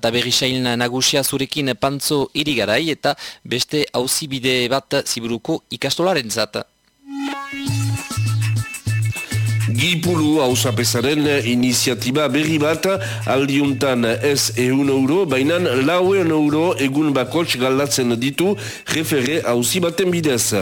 Eta berri nagusia zurekin pantzo irigarai eta beste hauzibide bat ziburuko ikastolaren zata. Gipulu hausapesaren iniziatiba berri bat aldiuntan ez eun euro, baina lauen euro egun bakots galdatzen ditu refere hausi baten bidez.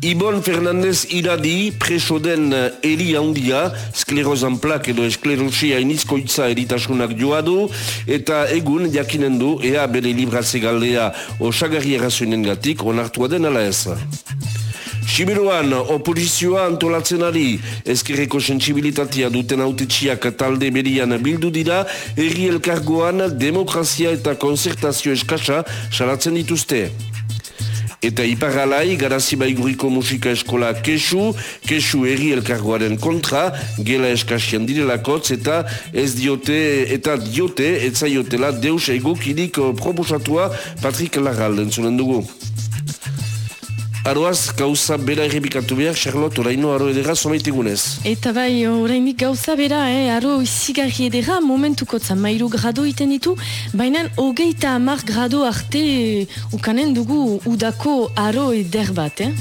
Ibon Fernandez iradi preso den eri handia, sklerozan plak edo esklerosia inizkoitza eritasunak joa du, eta egun jakinen du ea bere libratze galdea osagarri errazioenen gatik onartua den ala ez. Sibiruan, opozizioa antolatzen ari, ezkerreko sensibilitatea duten autetxiak talde berian bildu dira, erri elkargoan demokrazia eta konzertazio eskasa salatzen dituzte. Eta iparalai, garazi baiguriko musika eskola kesu, kesu erri elkargoaren kontra, gela eskasian direlakotz, eta ez diote, eta diote, etzaiotela deus egokidik proposatua Patrick Larral, entzunen dugu. Aroaz, gauza bera errepikatu behar, Charlotte, oraino aro edera somaitegunez. Eta bai, orainik gauza bera, eh, aro izigarri edera, momentuko mairu grado iten ditu, baina hogeita amar grado arte ukanen dugu udako aro eder bat, eh?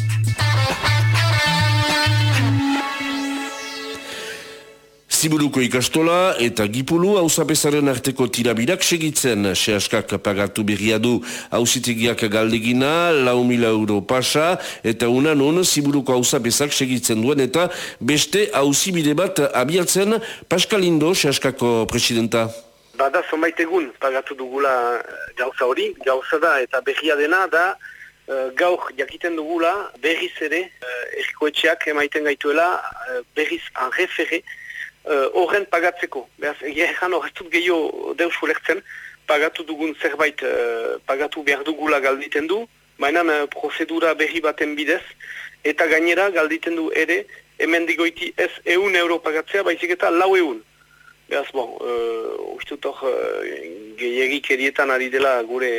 Ziburuko ikastola eta gipulu hausapesaren arteko tirabirak segitzen. Seaskak pagatu berria du hausitegiak galdegina, lau mila euro pasa, eta unan hon Ziburuko hausapesak segitzen duen eta beste hausibide bat abiatzen Paskalindo, Seaskako presidenta. Bada, zonbait egun pagatu dugula eh, gauza hori, gauza da eta berria dena da uh, gaur jakiten dugula berriz ere erikoetxeak emaiten gaituela berriz anrefere horren uh, pagatzeko. Beraz, egia ezan horretut gehiago deus ulertzen, pagatu dugun zerbait uh, pagatu behar dugula galditen du, baina uh, prozedura berri baten bidez, eta gainera galditen du ere, hemen digoiti ez eun euro pagatzea, baizik eta lau eun. Beraz, bon, uh, uste dut hor gehiagik erietan ari dela gure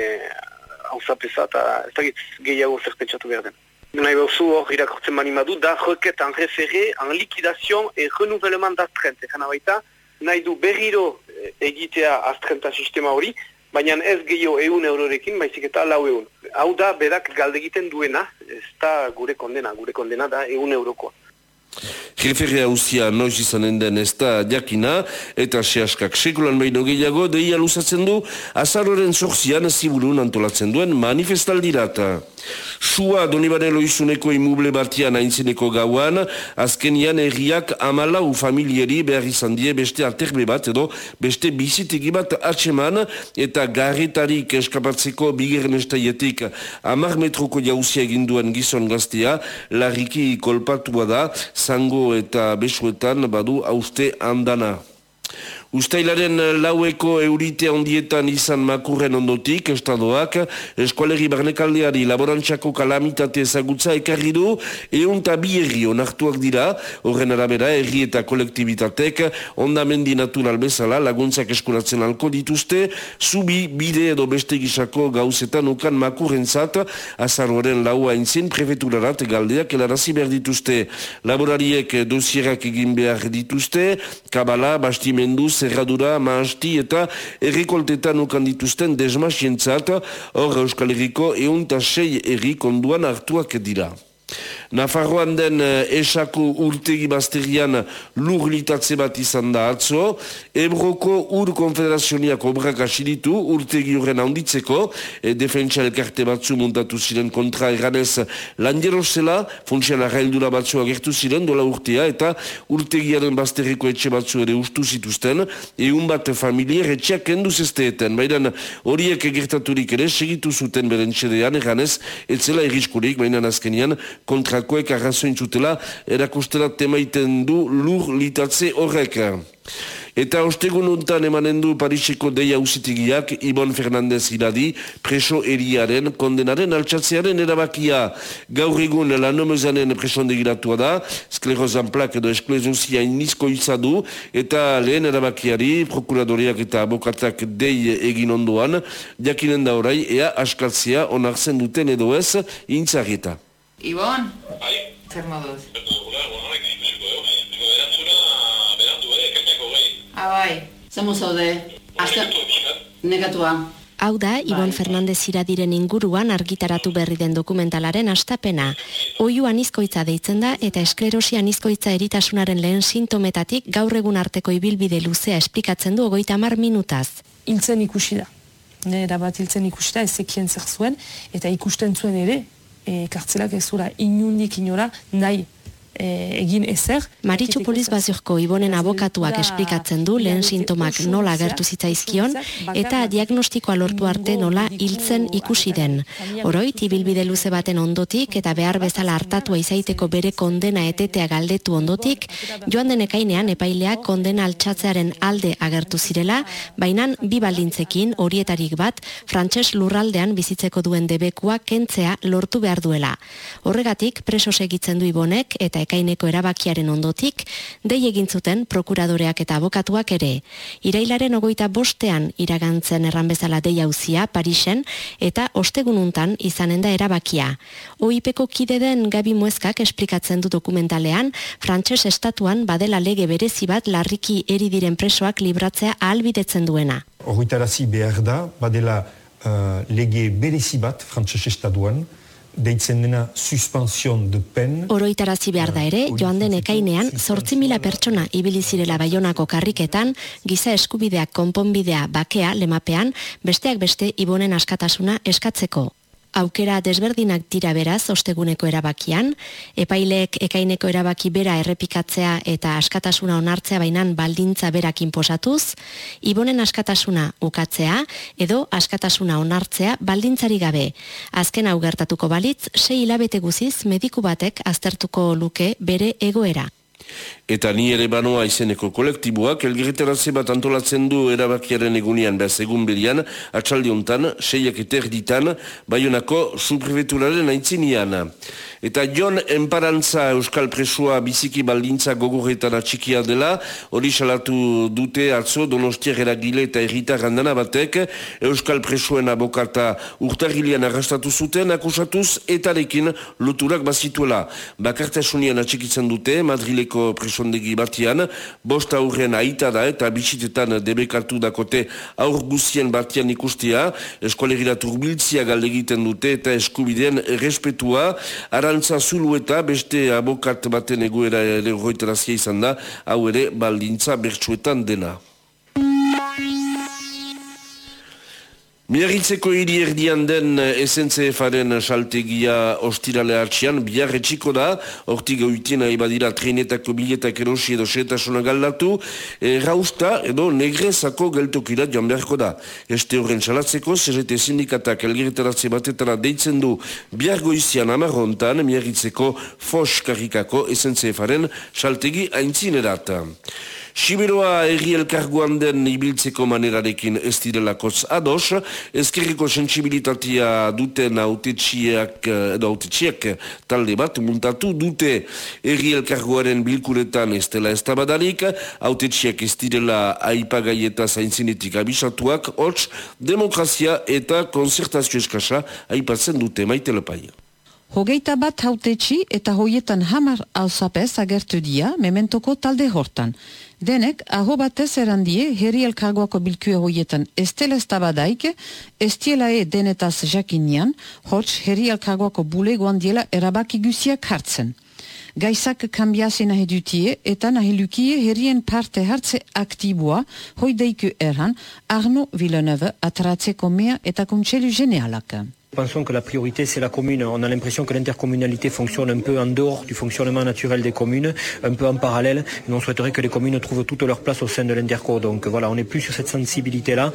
hausapesa eta ez da gehiago zerpentsatu behar den. Nahi behuzu hor irakortzen mani madu, da roket en referé, en liquidation et renouvellement d'astreinte. Egan baita, nahi du berriro eh, egitea astrenta sistema hori, baina ez gehiago eun eurorekin, baizik eta lau eun. Hau da, berak galdegiten duena, ez da gure kondena, gure kondena da eun eurokoa. Referia usia noiz izanen den ez da jakina, eta sehaskak sekulan behin gehiago, deia luzatzen du, azaroren zorzian ziburun antolatzen duen manifestaldirata. Sua donibane loizuneko imuble batian aintzeneko gauan, azkenian erriak amalau familieri behar izan die beste alterbe bat edo beste bizitegi bat atseman eta garretarik eskapatzeko bigeren estaietik amar metroko jauzia eginduen gizon gaztea, larriki kolpatua da, zango eta besuetan badu hauste handana. Uztailaren laueko eurite ondietan izan makurren ondotik, estadoak, eskualeri barnekaldeari laborantzako kalamitate ezagutza ekarri du, egun tabi erri onartuak dira, horren arabera erri eta kolektibitatek, ondamendi natural bezala laguntzak eskuratzen alko dituzte, zubi, bide edo beste gisako gauzetan ukan makurren zat, azarroaren laua inzien prefeturarat galdeak elarazi behar dituzte. Laborariek dosierak egin behar dituzte, kabala, bastimenduz, zerradura, maasti eta errikoltetan ukan dituzten desmasientzat, hor Euskal Herriko eunta sei errikonduan hartuak dira. Nafarroan den eh, esako urtegi bazterian lur litatze bat izan da atzo, Ebroko ur konfederazioniak obrak asilitu urtegi horren handitzeko, e, defentsa elkarte batzu muntatu ziren kontra eranez landero zela, funtsian arraildura batzu agertu ziren dola urtea, eta urtegiaren bazterriko etxe batzu ere ustu zituzten, egun bat familier etxeak kenduz esteeten, baina horiek egertaturik ere segitu zuten beren txedean eranez, etzela eriskurik, baina azkenian kontrakoek arrazoin zutela erakustela temaiten du lur litatze horrek. Eta ostegun untan emanen du Pariseko deia usitigiak Ibon Fernandez iradi preso eriaren kondenaren altxatzearen erabakia. Gaur egun lanomezanen presondegiratua da, sklerozan plak edo esklezuzia inizko izadu, eta lehen erabakiari prokuradoriak eta abokatak dei egin ondoan, jakinen da orai, ea askatzea onartzen duten edo ez, intzarrieta. Ibon? Bai? Zer moduz? Eta dugula, bononek ikusiko dugu. Berandu, eh, ekainako gai. Ah, bai. Zer mu zaude? Aste... Negatua. Hau da, Ibon Fernandez iradiren inguruan argitaratu berri den dokumentalaren astapena. Oiu anizkoitza deitzen da eta esklerosi anizkoitza eritasunaren lehen sintometatik gaur egun arteko ibilbide luzea esplikatzen du ogoita mar minutaz. hiltzen ikusi da. Ne, erabat hiltzen ikusi da, ezekien zer zuen, eta ikusten zuen ere, e, kartzelak ez zura inundik inora nahi e, egin ezer. Maritxu Poliz Baziorko Ibonen abokatuak esplikatzen du lehen sintomak nola agertu zitzaizkion eta diagnostikoa lortu arte nola hiltzen ikusi den. Oroit, ibilbide luze baten ondotik eta behar bezala hartatua izaiteko bere kondena etetea galdetu ondotik, joan den ekainean epaileak kondena altxatzearen alde agertu zirela, bainan bi baldintzekin horietarik bat frantses lurraldean bizitzeko duen debekua kentzea lortu behar duela. Horregatik, preso segitzen du Ibonek eta ekaineko erabakiaren ondotik, dei egin zuten prokuradoreak eta abokatuak ere. Irailaren ogoita bostean iragantzen erran bezala dei hauzia Parisen eta ostegununtan izanen da erabakia. OIPeko kide den Gabi Muezkak esplikatzen du dokumentalean, frantses estatuan badela lege berezi bat larriki eri diren presoak libratzea ahalbidetzen duena. Horritarazi behar da, badela uh, lege berezi bat frantses estatuan, deitzen dena suspension de pen. Oroitarazi behar da ere, joan den ekainean, zortzi mila pertsona ibili zirela baionako karriketan, giza eskubideak konponbidea bakea lemapean, besteak beste ibonen askatasuna eskatzeko. Aukera desberdinak dira beraz osteguneko erabakian, epaileek ekaineko erabaki bera errepikatzea eta askatasuna onartzea bainan baldintza berak inposatuz, ibonen askatasuna ukatzea edo askatasuna onartzea baldintzari gabe. Azken hau gertatuko balitz, sei hilabete guziz mediku batek aztertuko luke bere egoera. Eta ni ere banoa izeneko kolektiboak elgerretaratze bat antolatzen du erabakiaren egunean behaz egun berian, atxaldi hontan, seiak eta erditan, baionako subprefeturaren aintzinian. Eta Jon Enparantza Euskal Presua biziki baldintza gogorretan atxikia dela, hori salatu dute atzo donostiak eragile eta erritar handana batek, Euskal Presuen abokata urtargilean arrastatu zuten, akusatuz etarekin loturak bazituela. Bakartasunian atxikitzen dute, Madrileko presondegi batian, bost aurren aita da eta bisitetan debekatu dakote aur guzien batian ikustia, eskualegira turbiltzia galdegiten dute eta eskubideen respetua, Arantza Zulu eta beste abokat baten egoera ere horretarazia izan da, hau ere baldintza bertsuetan dena. Miarritzeko hiri erdian den SNCF-aren saltegia ostirale hartxian, bihar etxiko da, hortik gautien badira trenetako biletak erosi edo setasuna galdatu, e, rausta edo negrezako geltokira joan beharko da. Este horren salatzeko, zerrete sindikatak elgeretaratze batetara deitzen du bihar goizian amarrontan, miarritzeko fos karikako SNCF-aren saltegi aintzinerata. Siberoa erri elkarguan den ibiltzeko manerarekin ez direlakotz ados, ezkerriko sensibilitatea duten autetxiak, edo autetxiak talde bat muntatu dute erri elkarguaren bilkuretan ez dela ez tabadarik, autetxiak ez direla aipagai eta zaintzinetik abisatuak, hots, demokrazia eta konzertazio eskasa aipatzen dute maite lepai. Hogeita bat hautetxi eta hoietan hamar alzapez agertu dia mementoko talde hortan. Denek, aho batez erandie, herri elkargoako bilkue hoietan estela estabadaik, estielae denetaz jakinian, hots herri elkargoako bulegoan diela erabaki guziak hartzen. Gaizak kambiazi nahi dutie eta nahi lukie herrien parte hartze aktiboa hoideiku erran Arno Villeneuve ataratzeko mea eta kontselu genealak. Pensons que la priorité c'est la commune. On a l'impression que l'intercommunalité fonctionne un peu en dehors du fonctionnement naturel des communes, un peu en parallèle. Et on souhaiterait que les communes trouvent toute leur place au sein de l'interco. Donc voilà, on est plus sur cette sensibilité-là.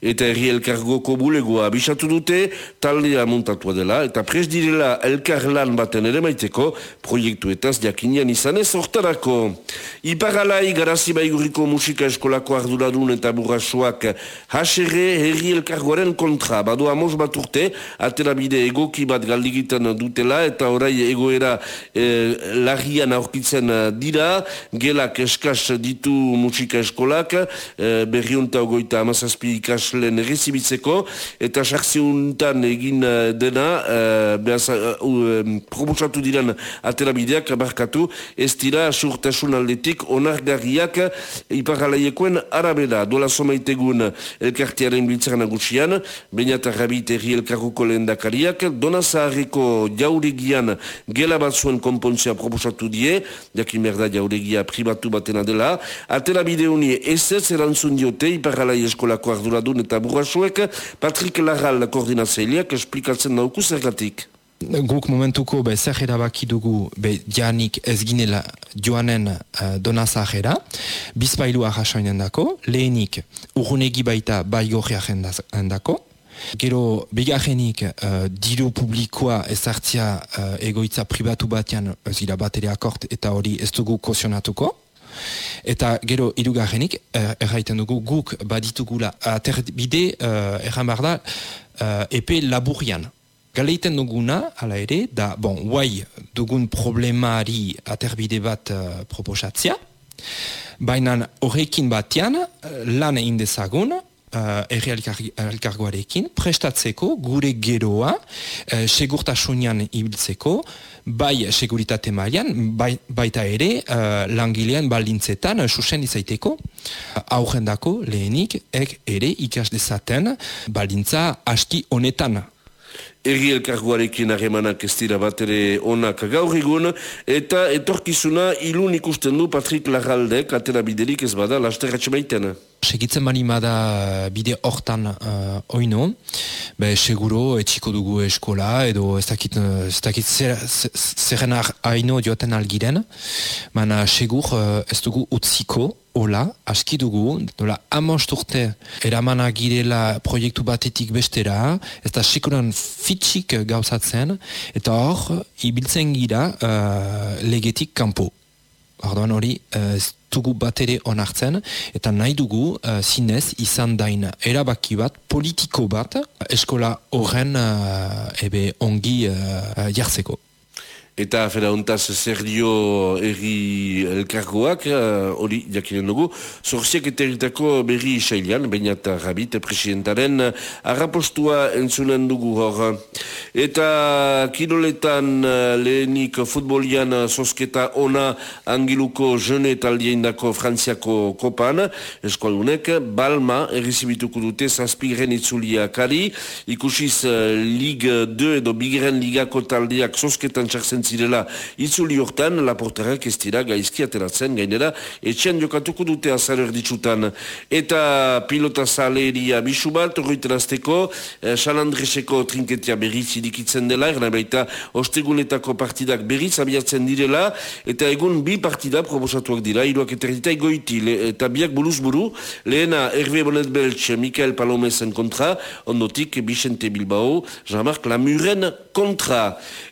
Eta herri elkargoko bulegoa abisatu dute, taldea muntatua dela, eta pres direla elkarlan baten ere maiteko, proiektuetaz jakinian izanez hortarako. Iparalai garazi baigurriko musika eskolako arduradun eta burrasuak haserre herri elkargoaren kontra. Badu amos bat urte, atera bide egoki bat galdigiten dutela eta orai egoera e, larrian aurkitzen dira, gelak eskaz ditu musika eskolak, e, berriunta ogoita amazazpi ikaslen errezibitzeko, eta sartziuntan egin dena, e, behaz, uh, proposatu diren atera bideak, barkatu, ez dira surtasun aldetik onargarriak iparalaiekoen arabera. Dola somaitegun elkartiaren biltzaren nagusian, baina eta rabit erri elkarruko lehen dakariak, dona zaharreko jauregian gela bat zuen kompontzia proposatu die, jakin merda jauregia pribatu batena dela, atera bideuni ez ez erantzun diote iparalai eskolako arduradun eta burrasuek, Patrick Larral koordinatzeileak esplikatzen nauku zergatik? Guk momentuko be zer erabaki dugu be janik ez ginela joanen uh, dona zahera, bizpailu arrasoinen dako, lehenik urunegi baita bai gorri dako, Gero, bigarrenik, uh, diru publikoa ezartzia uh, egoitza pribatu batean zira bat ere akort eta hori ez dugu kozionatuko. Eta gero, irugarrenik, uh, erraiten dugu guk baditugula aterbide, uh, erran behar da, uh, epe laburian. Galeiten duguna, ala ere, da, bon, guai dugun problemari aterbide bat uh, proposatzea, baina horrekin batean lan egin dezagun, uh, erri elkargoarekin, prestatzeko gure geroa uh, segurtasunian ibiltzeko, bai seguritate mailan, bai, baita ere uh, langilean baldintzetan uh, susen izaiteko, uh, dako lehenik, ek ere ikas dezaten baldintza aski honetan Eri elkarguarekin harremanak ez dira bat ere onak. Gaur egun, eta etorkizuna ilun ikusten du Patrik Larraldek, atera biderik ez bada, laster baiten. Segitzen bani bada bide hortan uh, oino, be seguro etxiko dugu eskola, edo ez dakit, ez dakit zer, zerren haino joaten algiren, mana segur uh, ez dugu utziko, Ola, aski dugu, dola urte eramana girela proiektu batetik bestera, ez da sekuran fitxik gauzatzen, eta hor, ibiltzen gira uh, legetik kanpo. Orduan hori, uh, ez dugu bat ere onartzen, eta nahi dugu uh, zinez izan dain erabaki bat, politiko bat, eskola horren uh, ebe ongi uh, jartzeko. Eta afera ontaz zer dio erri elkargoak, eh, hori uh, jakinen dugu, zorziak eta berri isailan, baina eta rabit presidentaren arrapostua entzunen dugu hor. Eta kiroletan uh, lehenik futbolian sosketa ona angiluko jene taldien dako frantziako kopan, eskualunek, balma errizibituko dute zazpigren itzulia kari, ikusiz uh, Lig 2 edo bigren ligako taldeak sosketan txartzen zirela itzuli hortan, laportarak ez dira gaizki ateratzen, gainera, etxean jokatuko dute azar erditsutan. Eta pilota zaleria bisu bat, horretarazteko, eh, salandreseko trinketia berriz idikitzen dela, erna baita, ostegunetako partidak berriz abiatzen direla, eta egun bi partida proposatuak dira, iruak eta erdita egoiti, eta biak buruz buru, lehena Hervé Bonet Belch, Mikael Palomezen kontra, ondotik Bixente Bilbao, Jean-Marc Lamuren kontra.